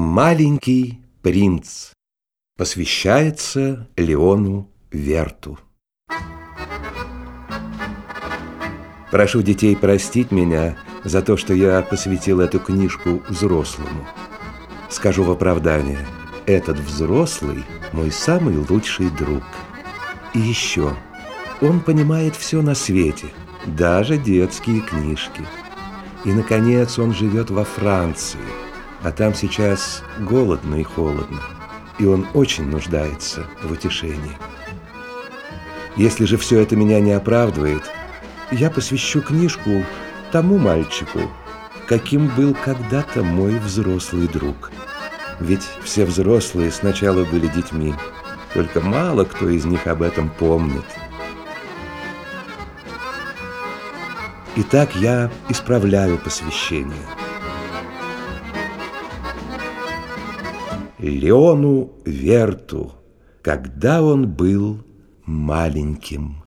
Маленький принц посвящается Леону Верту. Прошу детей простить меня за то, что я посвятил эту книжку взрослому. Скажу в оправдание, этот взрослый мой самый лучший друг. И еще, он понимает все на свете, даже детские книжки. И, наконец, он живет во Франции – а там сейчас голодно и холодно, и он очень нуждается в утешении. Если же все это меня не оправдывает, я посвящу книжку тому мальчику, каким был когда-то мой взрослый друг. Ведь все взрослые сначала были детьми, только мало кто из них об этом помнит. Итак, я исправляю посвящение – Леону Верту, когда он был маленьким.